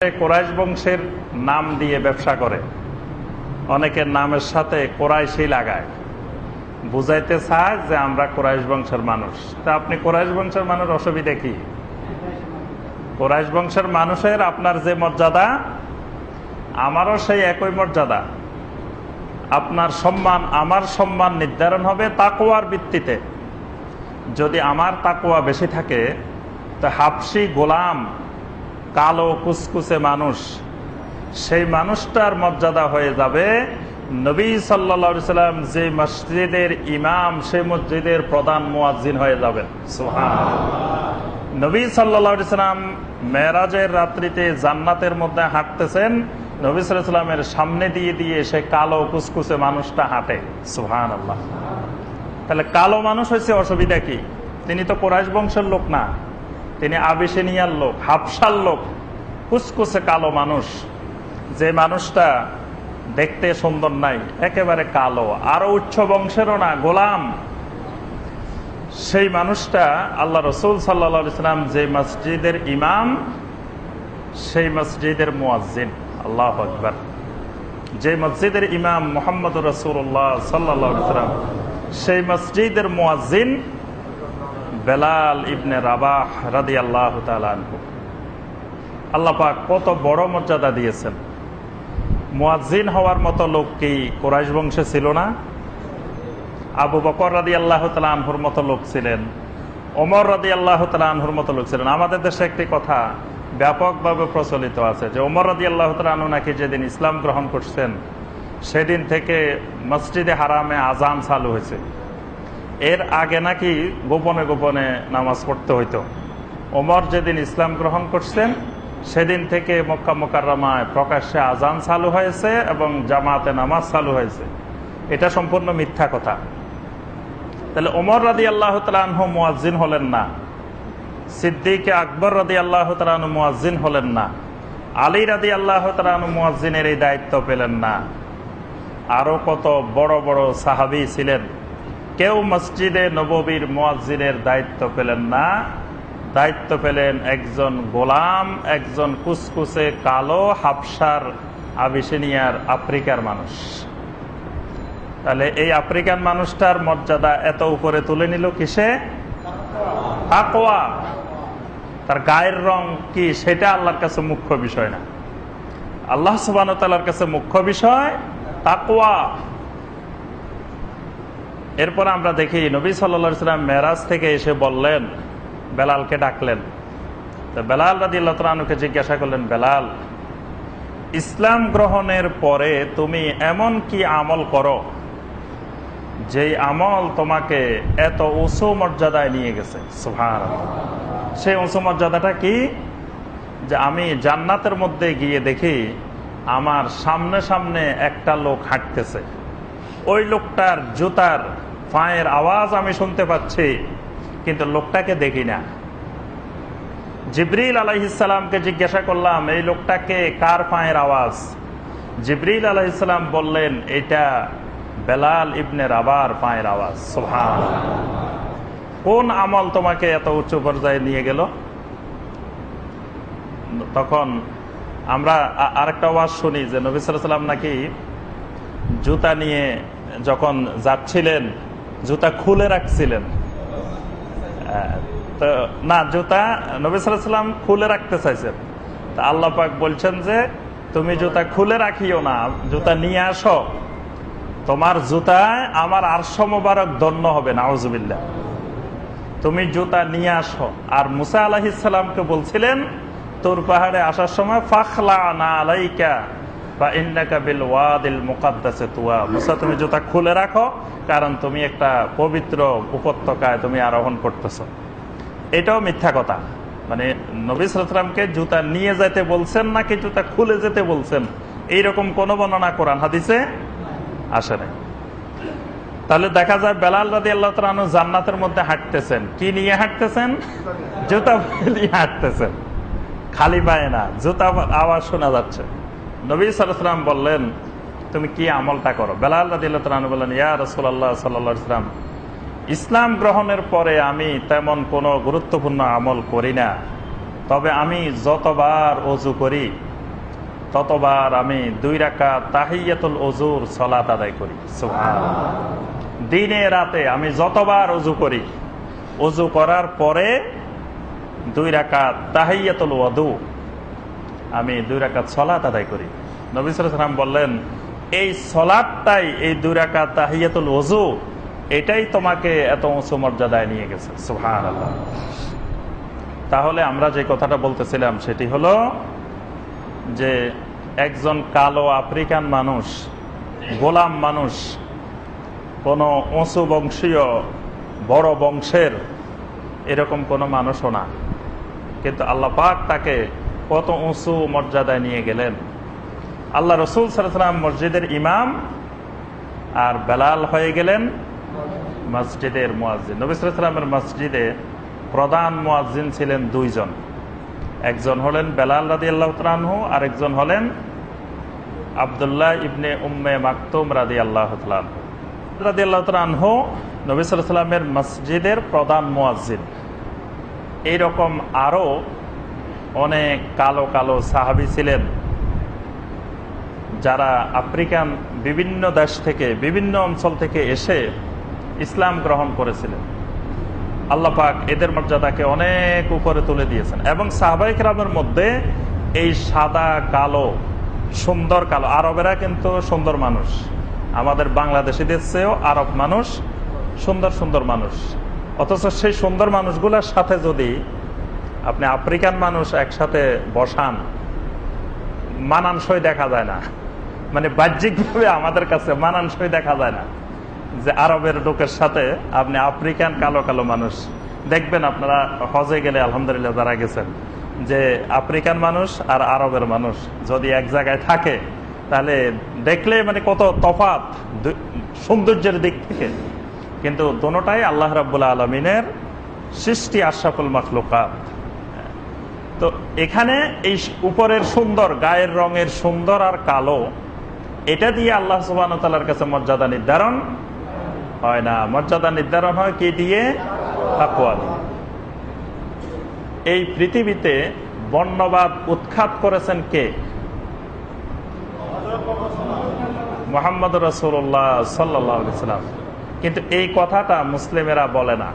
কোরাইশ বংশের নাম দিয়ে ব্যবসা করে। অনেকের নামের সাথে কোরাইশই লাগায়। বুঝাইতে চায় যে আমরা কোরাইশ বংশের মানুষ। তা আপনি কোরাইশ বংশের মানুষ অসুবিধা কি? কোরাইশ বংশের মানুষের আপনার যে মর্যাদা, আমারও সেই একই মর্যাদা। আপনার সম্মান, আমার সম্মান নির্ধারণ হবে তাকোয়ার ভিত্তিতে। যদি আমার তাকোয়া বেশি থাকে, তো হাফসি গোলাম কালো কুসকুসে মানুষ, সেই মানুষটার মর্যাদা হয়ে যাবে নবী সাল্লা সাল্লাম যে মসজিদের ইমাম, সেই মসজিদের প্রধান মুয়াজ্জিন হয়ে যাবেন। নবী সাল্লা সাল্লাম মেয়েরাজের রাত্রিতে জান্নাতের মধ্যে হাঁটতেছেন, নবী সাল্লামের সামনে দিয়ে দিয়ে সে কালো কুসকুসে মানুষটা হাঁটে। সুহান আল্লাহ তাহলে কালো মানুষ হয়েছে অসুবিধা কি? তিনি তো কোরআশ বংশের লোক না। তিনি আবিসেনিয়ার লোক, হাফসার লোক কুসকুসে কালো মানুষ। যে মানুষটা দেখতে সুন্দর নাই, একেবারে কালো। আরও উচ্চ বংশেরও না, গোলাম। সেই মানুষটা আল্লাহ রসুল সাল্লাম যে মসজিদের ইমাম, সেই মসজিদের মুয়াজ্জিন। আল্লাহ আকবর। যে মসজিদের ইমাম মোহাম্মদ রসুল্লাহ সাল্লাম, সেই মসজিদের মুয়াজ্জিন বেলাল ইবনে রাবাহ রাদি আল্লাহ আল্লাপাক কত বড় মর্যাদা দিয়েছেন। মুয়াজ্জিন হওয়ার মতো লোক কি কোরাইশ বংশে ছিল না? আবু বকর রাদি আল্লাহ আনহুর মতো লোক ছিলেন। ওমর রাদি আল্লাহ আনহুর মতো লোক ছিলেন। আমাদের দেশে একটি কথা ব্যাপকভাবে প্রচলিত আছে যে ওমর রাদি আল্লাহ আনহু নাকি যেদিন ইসলাম গ্রহণ করছেন, সেদিন থেকে মসজিদে হারামে আজান চালু হয়েছে। এর আগে নাকি গোপনে গোপনে নামাজ পড়তে হইতো। ওমর যেদিন ইসলাম গ্রহণ করছেন, সেদিন থেকে মক্কা মোকাররমায় প্রকাশ্যে আজান চালু হয়েছে এবং জামাতে নামাজ চালু হয়েছে। এটা সম্পূর্ণ মিথ্যা কথা। তাহলে ওমর রাদি আল্লাহ তালহ মুয়াজ্জিন হলেন না। সিদ্দিকে আকবর রাদি আল্লাহ তালু মুয়াজ্জিন হলেন না। আলী রাদি আল্লাহ তালু মুয়াজ্জিনের এই দায়িত্ব পেলেন না। আরও কত বড় বড় সাহাবি ছিলেন। কেউ মসজিদে নববীর মুয়াজ্জিনের দায়িত্ব পেলেন না। দায়িত্ব পেলেন একজন গোলাম, একজন কুসকুসে কালো হাফসার আবিসিনিয়ার আফ্রিকার মানুষ। তাহলে এই আফ্রিকান মানুষটার মর্যাদা এত উপরে তুলে নিল কিসে? তাকোয়া তার গায়ের রং কি সেটা আল্লাহর কাছে মুখ্য বিষয় না। আল্লাহ সুবান কাছে মুখ্য বিষয় তাকোয়া এরপর আমরা দেখি, নবী সাল্লাম মেরাজ থেকে এসে বললেন, বেলালকে ডাকলেন। তো বেলাল আল্লাহকে জিজ্ঞাসা করলেন, বেলাল, ইসলাম গ্রহণের পরে তুমি এমন কি আমল করো, যেই আমল তোমাকে এত উঁচু মর্যাদায় নিয়ে গেছে? সুভান সেই উঁচু মর্যাদাটা কি? যে আমি জান্নাতের মধ্যে গিয়ে দেখি, আমার সামনে সামনে একটা লোক হাঁটতেছে। ওই লোকটার জুতার পায়ের আওয়াজ আমি শুনতে পাচ্ছি, কিন্তু লোকটাকে দেখি না। জিব্রিল আলাইসালামকে জিজ্ঞাসা করলাম, এই লোকটাকে কার পায়ের আওয়াজ? জিব্রিল আলাইসালাম বললেন, এটা বেলাল ইবনের আবার পায়ের আওয়াজ। সোহান কোন আমল তোমাকে এত উচ্চ পর্যায়ে নিয়ে গেল? তখন আমরা আরেকটা আওয়াজ শুনি, যে নবী সাল্লাম নাকি জুতা নিয়ে যখন যাচ্ছিলেন জুতা খুলে রাখছিলেন। তো না, জুতা নবী সাল্লাম খুলে রাখতে চাইছেন। তা আল্লাহ পাক বলছেন যে, তুমি জুতা খুলে রাখিও না, জুতা নিয়ে আসো। তোমার জুতায় আমার আরশ মোবারক দন্য হবে নাওজবিল্লা তুমি জুতা নিয়ে আসো। আর মুসা আলাহিসাল্লামকে বলছিলেন, তোর পাহাড়ে আসার সময় ফাখলা না আলাইকা। বা ওয়াদিল তুয়া মুসা, তুমি জুতা খুলে রাখো, কারণ তুমি একটা পবিত্র উপত্যকায় তুমি আরোহণ এটাও মিথ্যা কথা। মানে নবী জুতা নিয়ে যেতে বলছেন নাকি জুতা খুলে যেতে বলছেন? এইরকম কোন বর্ণনা কোরআন হাদিসে আসে নাই। তাহলে দেখা যায় বেলাল রাদি আল্লাহ জান্নাতের মধ্যে হাঁটতেছেন। কি নিয়ে হাঁটতেছেন? জুতা হাঁটতেছেন। খালি পায়ে না, জুতা আওয়াজ শোনা যাচ্ছে। নবী সালাম বললেন, তুমি কি আমলটা করো? বেলাল বললেন, ইয়া রসুল্লাহ সাল্লাম ইসলাম গ্রহণের পরে আমি তেমন কোনো গুরুত্বপূর্ণ আমল করি না। তবে আমি যতবার অজু করি, ততবার আমি দুই রাখা তাহিয়াতুল অজুর সলাত আদায় করি। দিনে রাতে আমি যতবার অজু করি, অজু করার পরে দুই রাখা তাহিয়াতুল ওয়াদু আমি দুই রাকাত সলাত আদায় করি। নবী সালাম বললেন, এই সলাদটাই এই দুই রাকাত তাহিয়াতুল ওজু এটাই তোমাকে এত উঁচু মর্যাদায় নিয়ে গেছে। সুহান তাহলে আমরা যে কথাটা বলতেছিলাম, সেটি হলো যে একজন কালো আফ্রিকান মানুষ, গোলাম মানুষ, কোনো উঁচু বংশীয়, বড় বংশের এরকম কোনো মানুষও না। কিন্তু আল্লাহ পাক তাকে কত উঁচু মর্যাদায় নিয়ে গেলেন। আল্লাহ রসুল সালাম মসজিদের ইমাম আর বেলাল হয়ে গেলেন মসজিদের মোয়াজিন নবিসামের মসজিদে প্রধান মোয়াজিন ছিলেন দুইজন। একজন হলেন বেলাল রাদি আল্লাহ তালহু আর একজন হলেন আবদুল্লাহ ইবনে উম্মে মাকতুম রাদি আল্লাহ রাদি আল্লাহ তালহু নবিসামের মসজিদের প্রধান মোয়াজিন এইরকম আরও অনেক কালো কালো সাহাবি ছিলেন। যারা আফ্রিকান বিভিন্ন দেশ থেকে, বিভিন্ন অঞ্চল থেকে এসে ইসলাম গ্রহণ করেছিলেন। আল্লাহ পাক এদের মর্যাদাকে অনেক উপরে তুলে দিয়েছেন এবং সাহবাইক রামের মধ্যে এই সাদা, কালো, সুন্দর, কালো আরবেরা কিন্তু সুন্দর মানুষ। আমাদের বাংলাদেশিদের চেয়েও আরব মানুষ সুন্দর সুন্দর মানুষ। অথচ সেই সুন্দর মানুষগুলোর সাথে যদি আপনি আফ্রিকান মানুষ একসাথে বসান, মানানসই দেখা যায় না। মানে বাহ্যিকভাবে আমাদের কাছে মানানসই দেখা যায় না যে আরবের লোকের সাথে আপনি আফ্রিকান কালো কালো মানুষ। দেখবেন আপনারা হজে গেলে আলহামদুলিল্লাহ যারা গেছেন, যে আফ্রিকান মানুষ আর আরবের মানুষ যদি এক জায়গায় থাকে, তাহলে দেখলে মানে কত তফাত সৌন্দর্যের দিক থেকে। কিন্তু দোনোটাই আল্লাহ রাবুল্লাহ আলমিনের সৃষ্টি আশরাফুল মখলুকাত। তো এখানে এই উপরের সুন্দর, গায়ের রঙের সুন্দর আর কালো, এটা দিয়ে আল্লাহ সুবাহ তালার কাছে মর্যাদা নির্ধারণ হয় না। মর্যাদা নির্ধারণ হয় কি দিয়ে? তাকুয়া এই পৃথিবীতে বর্ণবাদ উৎখাত করেছেন কে? মোহাম্মদ রসুল্লাহ সাল্লাম কিন্তু এই কথাটা মুসলিমেরা বলে না।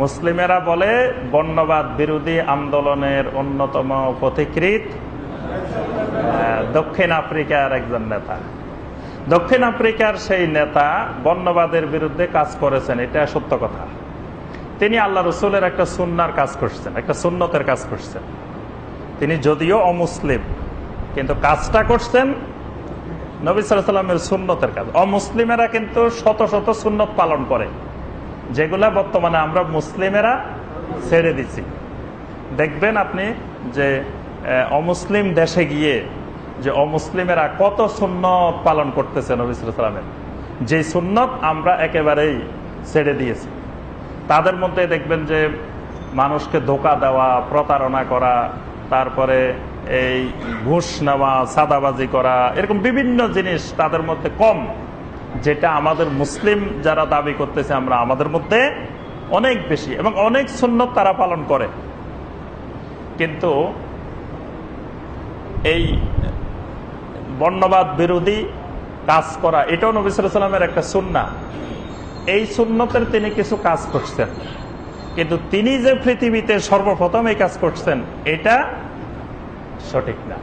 মুসলিমেরা বলে, বর্ণবাদ বিরোধী আন্দোলনের অন্যতম পথিকৃত দক্ষিণ আফ্রিকার একজন নেতা। দক্ষিণ আফ্রিকার সেই নেতা বর্ণবাদের বিরুদ্ধে কাজ করেছেন, এটা সত্য কথা। তিনি আল্লাহ রসুলের একটা সুন্নার কাজ করছেন, একটা সুন্নতের কাজ করছেন। তিনি যদিও অমুসলিম, কিন্তু কাজটা করছেন নবী সাল্লামের সুন্নতের কাজ। অমুসলিমেরা কিন্তু শত শত সুন্নত পালন করে। যেগুলা বর্তমানে আমরা মুসলিমেরা ছেড়ে দিছি। দেখবেন আপনি যে অমুসলিম দেশে গিয়ে যে অমুসলিমেরা কত সুন্নত পালন করতেছে নবিসামের যে সুন্নত আমরা একেবারেই ছেড়ে দিয়েছি। তাদের মধ্যে দেখবেন যে, মানুষকে ধোকা দেওয়া, প্রতারণা করা, তারপরে এই ঘুষ নেওয়া, সাদাবাজি করা, এরকম বিভিন্ন জিনিস তাদের মধ্যে কম। যেটা আমাদের মুসলিম যারা দাবি করতেছে, আমরা আমাদের মধ্যে অনেক বেশি এবং অনেক সুন্নত তারা পালন করে। কিন্তু এই বর্ণবাদ বিরোধী কাজ করা, এটাও নবী সাল্লামের একটা সুন্না এই সুন্নতের তিনি কিছু কাজ করছেন। কিন্তু তিনি যে পৃথিবীতে সর্বপ্রথম এই কাজ করছেন, এটা সঠিক না।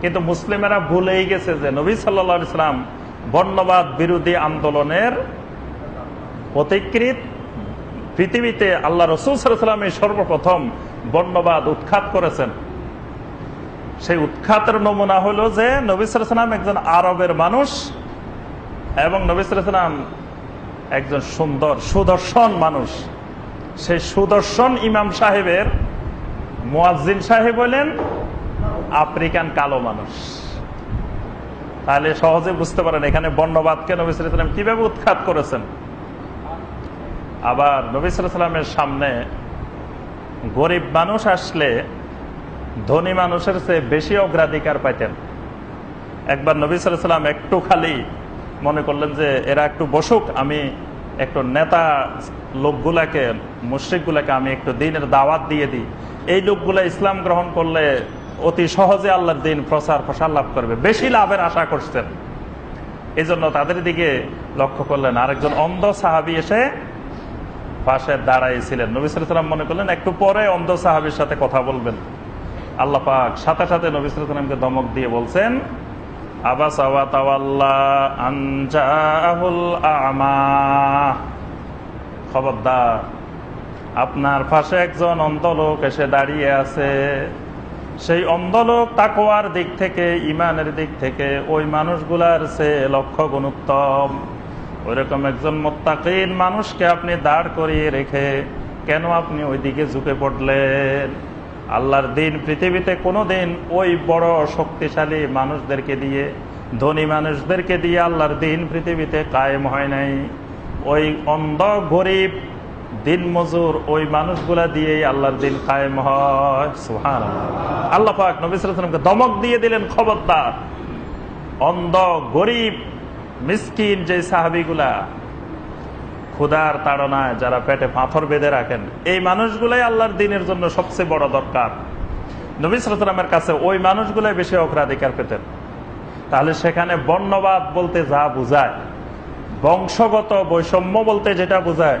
কিন্তু মুসলিমেরা ভুলেই গেছে যে নবী সাল্লা ইসলাম বর্ণবাদ বিরোধী আন্দোলনের প্রতিকৃত পৃথিবীতে আল্লাহ রসুল সর্বপ্রথম বর্ণবাদ উৎখাত করেছেন। সেই উৎখাতের নমুনা হলো যে নবিসাম একজন আরবের মানুষ এবং নবিসাম একজন সুন্দর, সুদর্শন মানুষ। সেই সুদর্শন ইমাম সাহেবের মোয়াজিন সাহেব হলেন আফ্রিকান কালো মানুষ। তাহলে সহজে বুঝতে পারেন, এখানে বর্ণবাদকে নবিসাম কীভাবে উৎখাত করেছেন। আবার নবিসামের সামনে গরিব মানুষ আসলে ধনী মানুষের চেয়ে বেশি অগ্রাধিকার পাইতেন। একবার নবী সাল্লাম একটু খালি মনে করলেন যে, এরা একটু বসুক, আমি একটু নেতা লোকগুলাকে, মুশ্রিকগুলাকে আমি একটু দিনের দাওয়াত দিয়ে দিই। এই লোকগুলা ইসলাম গ্রহণ করলে অতি সহজে আল্লাহর দিন প্রচার প্রসার লাভ করবে। বেশি লাভের আশা করছেন। এই জন্য তাদের দিকে লক্ষ্য করলেন। আরেকজন অন্ধ সাহাবি এসে পাশে দাঁড়াইছিলেন। নবী সালাম মনে করলেন, একটু পরে অন্ধ সাহাবির সাথে কথা বলবেন। আল্লাহ পাক সাথে সাথে নবী সালামকে দমক দিয়ে বলছেন আবাস খবরদার, আপনার পাশে একজন অন্ধ লোক এসে দাঁড়িয়ে আছে। সেই অন্ধলোক তাকোয়ার দিক থেকে ইমানের দিক থেকে ওই মানুষগুলার সে লক্ষ্য গুণ উত্তম। ওইরকম একজন মোত্তাকিন মানুষকে আপনি দাঁড় করিয়ে রেখে কেন আপনি ওই দিকে ঝুঁকে পড়লেন? আল্লাহর দিন পৃথিবীতে কোনো দিন ওই বড় শক্তিশালী মানুষদেরকে দিয়ে, ধনী মানুষদেরকে দিয়ে আল্লাহর দিন পৃথিবীতে কায়েম হয় নাই। ওই অন্ধ গরিব দিন মজুর ওই মানুষগুলা দিয়েই আল্লাহর দিন কায়েম হয়। সুহান আল্লাহ পাক নবিসামকে দমক দিয়ে দিলেন, খবরদার। অন্ধ, গরিব, মিসকিন যে সাহাবিগুলা ক্ষুদার তাড়নায় যারা পেটে পাথর বেঁধে রাখেন, এই মানুষগুলাই আল্লাহর দিনের জন্য সবচেয়ে বড় দরকার। নবিসামের কাছে ওই মানুষগুলাই বেশি অগ্রাধিকার পেতেন। তাহলে সেখানে বর্ণবাদ বলতে যা বুঝায়, বংশগত বৈষম্য বলতে যেটা বোঝায়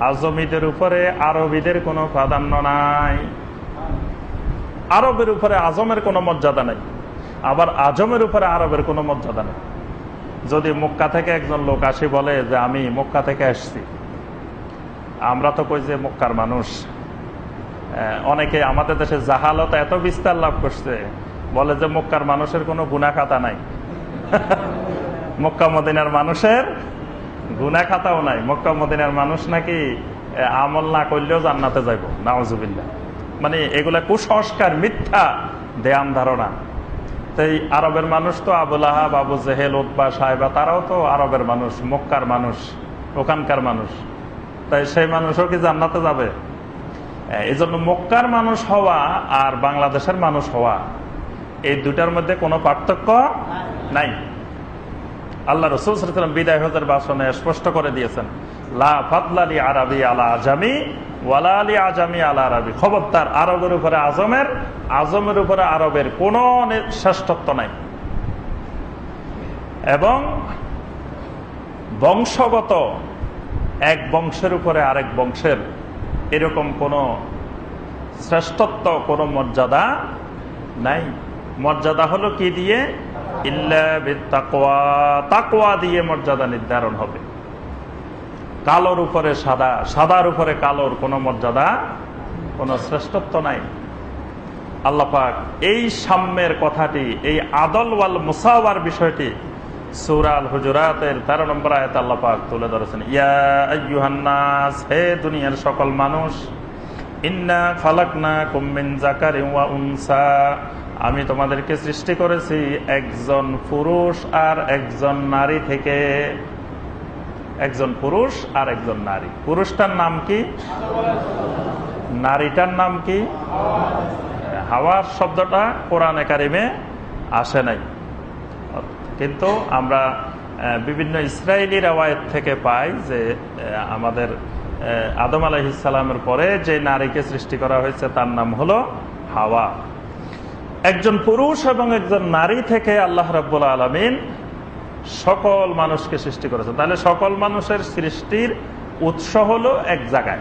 আজমিদের উপরে আরবিদের কোনো প্রাধান্য নাই। আরবের উপরে আজমের কোনো মর্যাদা নাই। আবার আজমের উপরে আরবের কোনো মর্যাদা নেই। যদি মক্কা থেকে একজন লোক আসি বলে যে, আমি মক্কা থেকে আসছি। আমরা তো কই যে, মক্কার মানুষ। অনেকে আমাদের দেশে জাহালত এত বিস্তার লাভ করছে, বলে যে, মক্কার মানুষের কোনো গুণা খাতা নাই। মক্কা মদিনার মানুষের গুনা খাতাও নাই। মক্কা মদিনার মানুষ নাকি আমল না করলেও জান্নাতে যাইব। নাওজুবিল্লা মানে এগুলা কুসংস্কার, মিথ্যা দেয়াম ধারণা। তাই আরবের মানুষ তো আবুল আহাব, আবু জেহেল উদ্বা সাহেবা, তারাও তো আরবের মানুষ, মক্কার মানুষ, ওখানকার মানুষ। তাই সেই মানুষও কি জান্নাতে যাবে? এই জন্য মক্কার মানুষ হওয়া আর বাংলাদেশের মানুষ হওয়া, এই দুটার মধ্যে কোনো পার্থক্য নাই। আল্লাহ রসুলাম বিদায় হজের বাসনে স্পষ্ট করে দিয়েছেন, লা ফাতলালি আরবি আলা আজামি ওয়ালা আলী আজামি আলা আরবি। খবরদার, আরবের উপরে আজমের আজমের উপরে আরবের কোন শ্রেষ্ঠত্ব নাই। এবং বংশগত এক বংশের উপরে আরেক বংশের এরকম কোন শ্রেষ্ঠত্ব, কোন মর্যাদা নাই। মর্যাদা হলো কি দিয়ে? তাকোয়া দিয়ে মর্যাদা নির্ধারণ হবে। কালোর উপরে সাদা, সাদার উপরে কালোর কোনো মর্যাদা, কোনো শ্রেষ্ঠত্ব নাই। আল্লাপাক এই সাম্যের কথাটি, এই আদল ওয়াল মুসাওয়ার বিষয়টি সুরাল হুজুরাতের তেরো নম্বর আয়ত আল্লাপাক তুলে ধরেছেন। ইয়াহান্নাস হে দুনিয়ার সকল মানুষ, ইন্না ফালাকনা কুম্মিন জাকারি উনসা আমি তোমাদেরকে সৃষ্টি করেছি একজন পুরুষ আর একজন নারী থেকে। একজন পুরুষ আর একজন নারী। পুরুষটার নাম কি? নারীটার নাম কি? হাওয়ার শব্দটা কোরআন একাডেমে আসে নাই। কিন্তু আমরা বিভিন্ন ইসরায়েলি রেওয়ায়ত থেকে পাই যে আমাদের আদম আলাহিসাল্লামের পরে যে নারীকে সৃষ্টি করা হয়েছে তার নাম হলো হাওয়া। একজন পুরুষ এবং একজন নারী থেকে আল্লাহ রব্বুল আলমিন সকল মানুষকে সৃষ্টি করেছেন। তাহলে সকল মানুষের সৃষ্টির উৎস হলো এক জায়গায়।